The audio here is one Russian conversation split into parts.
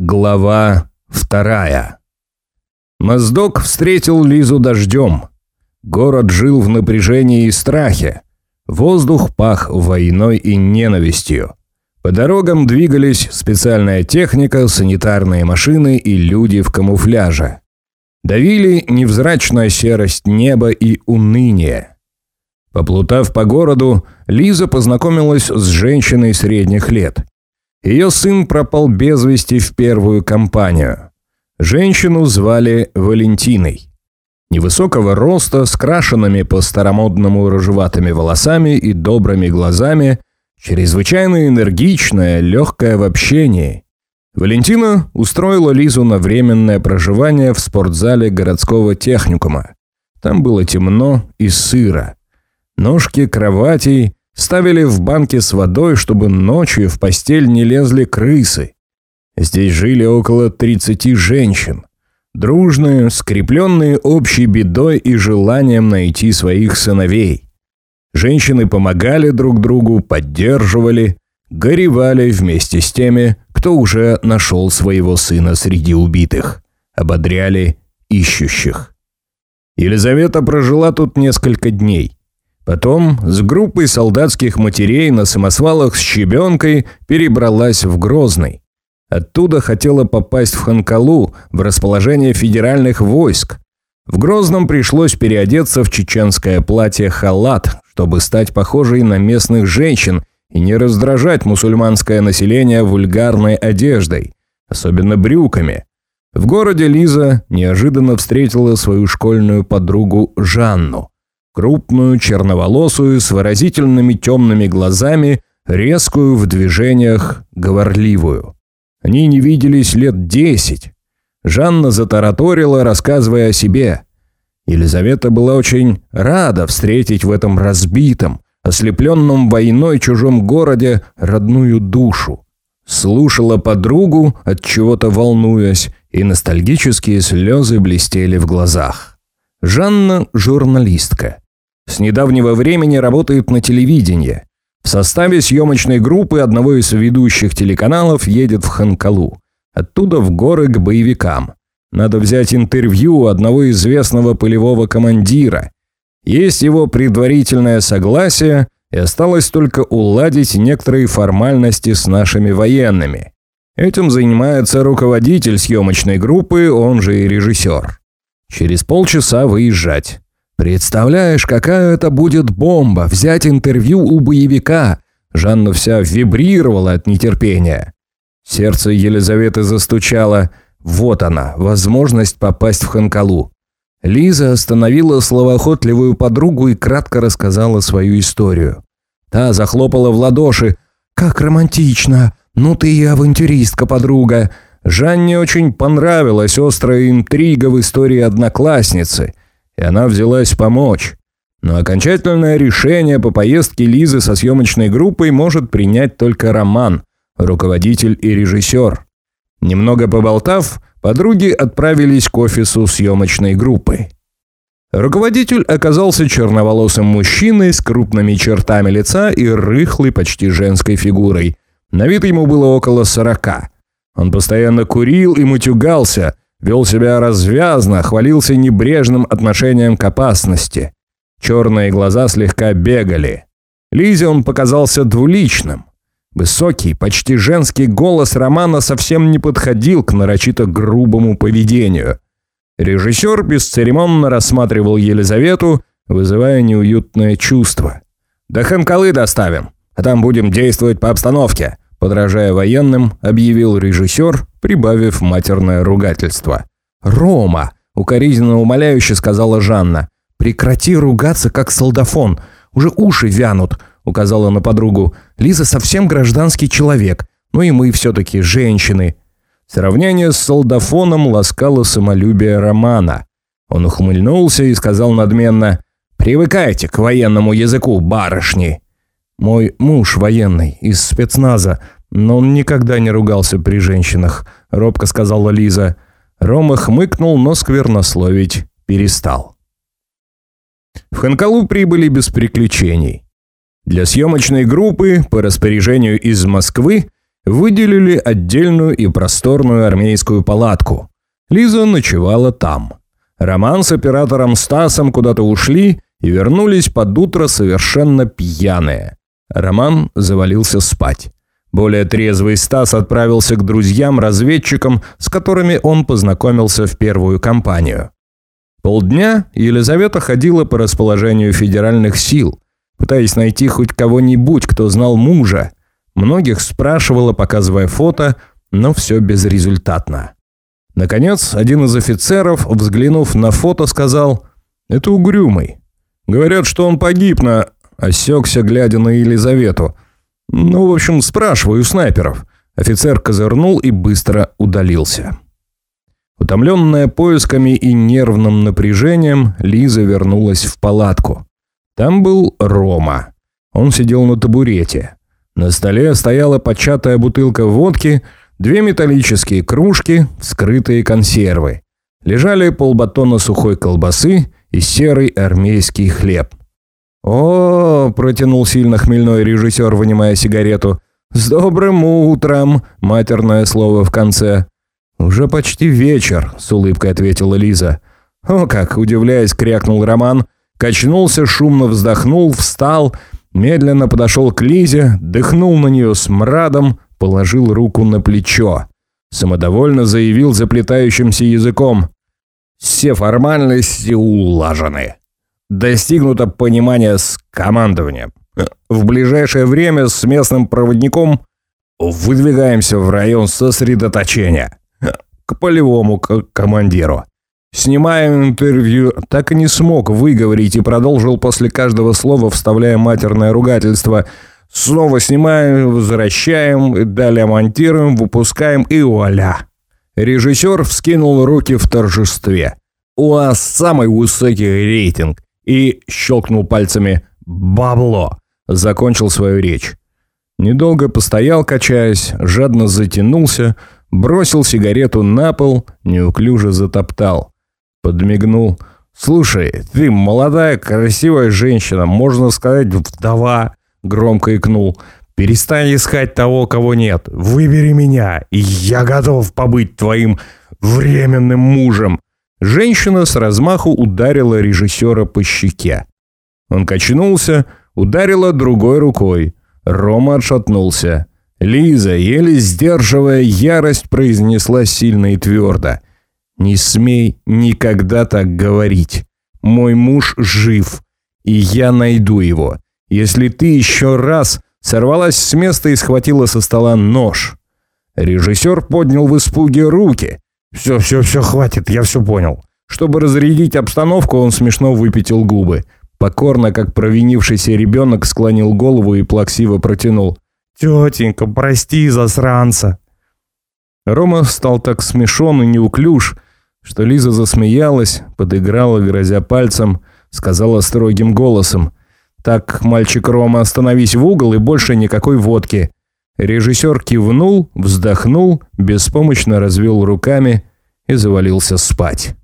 Глава вторая. Моздок встретил Лизу дождем. Город жил в напряжении и страхе. Воздух пах войной и ненавистью. По дорогам двигались специальная техника, санитарные машины и люди в камуфляже. Давили невзрачная серость неба и уныние. Поплутав по городу, Лиза познакомилась с женщиной средних лет – ее сын пропал без вести в первую кампанию. Женщину звали Валентиной. Невысокого роста, с крашенными по-старомодному рыжеватыми волосами и добрыми глазами, чрезвычайно энергичная, легкая в общении. Валентина устроила Лизу на временное проживание в спортзале городского техникума. Там было темно и сыро. Ножки кроватей Ставили в банке с водой, чтобы ночью в постель не лезли крысы. Здесь жили около 30 женщин. Дружные, скрепленные общей бедой и желанием найти своих сыновей. Женщины помогали друг другу, поддерживали, горевали вместе с теми, кто уже нашел своего сына среди убитых, ободряли ищущих. Елизавета прожила тут несколько дней. Потом с группой солдатских матерей на самосвалах с щебенкой перебралась в Грозный. Оттуда хотела попасть в Ханкалу, в расположение федеральных войск. В Грозном пришлось переодеться в чеченское платье-халат, чтобы стать похожей на местных женщин и не раздражать мусульманское население вульгарной одеждой, особенно брюками. В городе Лиза неожиданно встретила свою школьную подругу Жанну – крупную, черноволосую, с выразительными темными глазами, резкую в движениях, говорливую. Они не виделись лет десять. Жанна затараторила, рассказывая о себе. Елизавета была очень рада встретить в этом разбитом, ослепленном войной чужом городе родную душу. Слушала подругу, от чего-то волнуясь, и ностальгические слезы блестели в глазах. Жанна – журналистка. С недавнего времени работает на телевидении. В составе съемочной группы одного из ведущих телеканалов едет в Ханкалу. Оттуда в горы к боевикам. Надо взять интервью у одного известного полевого командира. Есть его предварительное согласие, и осталось только уладить некоторые формальности с нашими военными. Этим занимается руководитель съемочной группы, он же и режиссер. Через полчаса выезжать. «Представляешь, какая это будет бомба! Взять интервью у боевика!» Жанна вся вибрировала от нетерпения. Сердце Елизаветы застучало. Вот она, возможность попасть в Ханкалу. Лиза остановила словоохотливую подругу и кратко рассказала свою историю. Та захлопала в ладоши. «Как романтично! Ну ты и авантюристка, подруга!» Жанне очень понравилась острая интрига в истории одноклассницы – и она взялась помочь. Но окончательное решение по поездке Лизы со съемочной группой может принять только Роман, руководитель и режиссер. Немного поболтав, подруги отправились к офису съемочной группы. Руководитель оказался черноволосым мужчиной с крупными чертами лица и рыхлой, почти женской фигурой. На вид ему было около сорока. Он постоянно курил и мутюгался – Вел себя развязно, хвалился небрежным отношением к опасности. Черные глаза слегка бегали. Лизе он показался двуличным. Высокий, почти женский голос Романа совсем не подходил к нарочито грубому поведению. Режиссер бесцеремонно рассматривал Елизавету, вызывая неуютное чувство. «До Ханкалы доставим, а там будем действовать по обстановке», подражая военным, объявил режиссер, прибавив матерное ругательство. «Рома!» – укоризненно умоляюще сказала Жанна. «Прекрати ругаться, как солдафон. Уже уши вянут», – указала на подругу. «Лиза совсем гражданский человек. Ну и мы все-таки женщины». Сравнение с солдафоном ласкало самолюбие Романа. Он ухмыльнулся и сказал надменно «Привыкайте к военному языку, барышни!» «Мой муж военный, из спецназа, но он никогда не ругался при женщинах», — робко сказала Лиза. Рома хмыкнул, но сквернословить перестал. В Ханкалу прибыли без приключений. Для съемочной группы, по распоряжению из Москвы, выделили отдельную и просторную армейскую палатку. Лиза ночевала там. Роман с оператором Стасом куда-то ушли и вернулись под утро совершенно пьяные. Роман завалился спать. Более трезвый Стас отправился к друзьям-разведчикам, с которыми он познакомился в первую кампанию. Полдня Елизавета ходила по расположению федеральных сил, пытаясь найти хоть кого-нибудь, кто знал мужа. Многих спрашивала, показывая фото, но все безрезультатно. Наконец, один из офицеров, взглянув на фото, сказал «Это угрюмый». Говорят, что он погиб на... Осекся, глядя на Елизавету. Ну, в общем, спрашиваю снайперов. Офицер козырнул и быстро удалился. Утомленная поисками и нервным напряжением, Лиза вернулась в палатку. Там был Рома. Он сидел на табурете. На столе стояла початая бутылка водки, две металлические кружки, скрытые консервы. Лежали полбатона сухой колбасы и серый армейский хлеб. «О!» – протянул сильно хмельной режиссер, вынимая сигарету. «С добрым утром!» – матерное слово в конце. «Уже почти вечер», – с улыбкой ответила Лиза. «О как!» – удивляясь, крякнул Роман. Качнулся, шумно вздохнул, встал, медленно подошел к Лизе, дыхнул на нее с мрадом, положил руку на плечо. Самодовольно заявил заплетающимся языком. «Все формальности улажены. Достигнуто понимание с командованием. В ближайшее время с местным проводником выдвигаемся в район сосредоточения к полевому командиру. Снимаем интервью, так и не смог выговорить и продолжил после каждого слова, вставляя матерное ругательство. Снова снимаем, возвращаем, далее монтируем, выпускаем и вуаля. Режиссер вскинул руки в торжестве. «У вас самый высокий рейтинг!» И щелкнул пальцами «Бабло!» Закончил свою речь. Недолго постоял, качаясь, жадно затянулся, бросил сигарету на пол, неуклюже затоптал. Подмигнул. «Слушай, ты молодая, красивая женщина, можно сказать, вдова», громко икнул. «Перестань искать того, кого нет. Выбери меня, и я готов побыть твоим временным мужем». Женщина с размаху ударила режиссера по щеке. Он качнулся, ударила другой рукой. Рома отшатнулся. Лиза, еле сдерживая ярость, произнесла сильно и твердо. «Не смей никогда так говорить. Мой муж жив, и я найду его. Если ты еще раз...» Сорвалась с места и схватила со стола нож. Режиссер поднял в испуге руки. «Все, все, все, хватит, я все понял». Чтобы разрядить обстановку, он смешно выпятил губы. Покорно, как провинившийся ребенок, склонил голову и плаксиво протянул. «Тетенька, прости, засранца!» Рома стал так смешон и неуклюж, что Лиза засмеялась, подыграла, грозя пальцем, сказала строгим голосом. «Так, мальчик Рома, остановись в угол и больше никакой водки». Режиссер кивнул, вздохнул, беспомощно развел руками и завалился спать.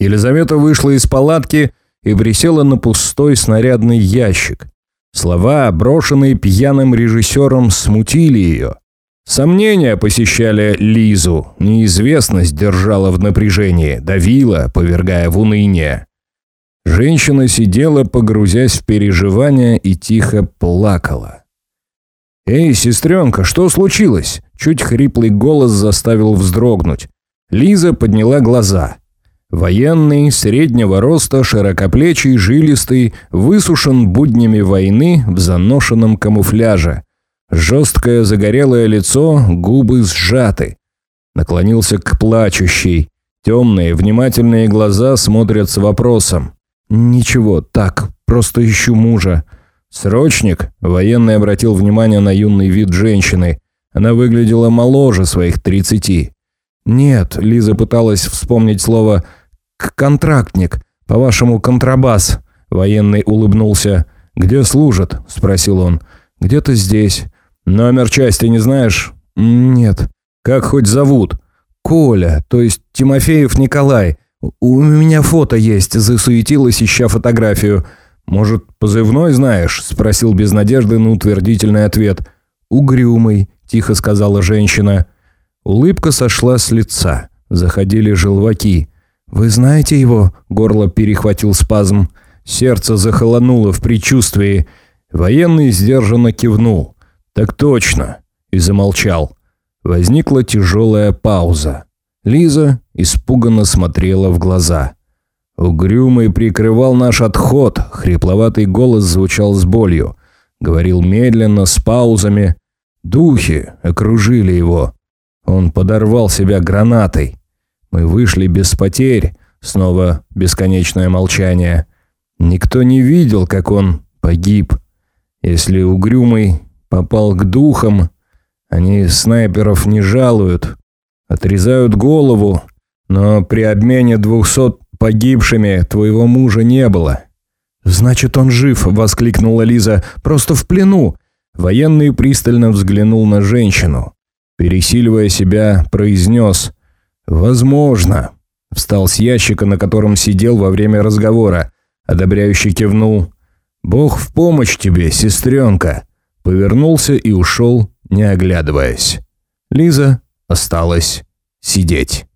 Елизавета вышла из палатки и присела на пустой снарядный ящик. Слова, брошенные пьяным режиссером, смутили ее. Сомнения посещали Лизу, неизвестность держала в напряжении, давила, повергая в уныние. Женщина сидела, погрузясь в переживания, и тихо плакала. «Эй, сестренка, что случилось?» Чуть хриплый голос заставил вздрогнуть. Лиза подняла глаза. Военный, среднего роста, широкоплечий, жилистый, высушен буднями войны в заношенном камуфляже. Жесткое загорелое лицо, губы сжаты. Наклонился к плачущей. Темные, внимательные глаза смотрят с вопросом. «Ничего, так, просто ищу мужа». «Срочник?» – военный обратил внимание на юный вид женщины. Она выглядела моложе своих тридцати. «Нет», – Лиза пыталась вспомнить слово контрактник. По-вашему, контрабас». Военный улыбнулся. «Где служат?» – спросил он. «Где-то здесь». «Номер части не знаешь?» «Нет». «Как хоть зовут?» «Коля, то есть Тимофеев Николай. У меня фото есть», – засуетилась, ища фотографию. «Может, позывной знаешь?» – спросил без надежды на утвердительный ответ. угрюмый», – тихо сказала женщина. Улыбка сошла с лица. Заходили желваки. «Вы знаете его?» – горло перехватил спазм. Сердце захолонуло в предчувствии. Военный сдержанно кивнул. «Так точно!» и замолчал. Возникла тяжелая пауза. Лиза испуганно смотрела в глаза. Угрюмый прикрывал наш отход, хрипловатый голос звучал с болью. Говорил медленно, с паузами. Духи окружили его. Он подорвал себя гранатой. Мы вышли без потерь. Снова бесконечное молчание. Никто не видел, как он погиб. Если Угрюмый попал к духам, они снайперов не жалуют. Отрезают голову, но при обмене двухсот погибшими твоего мужа не было». «Значит, он жив!» – воскликнула Лиза. «Просто в плену!» Военный пристально взглянул на женщину. Пересиливая себя, произнес «Возможно». Встал с ящика, на котором сидел во время разговора. Одобряющий кивнул. «Бог в помощь тебе, сестренка!» Повернулся и ушел, не оглядываясь. Лиза осталась сидеть.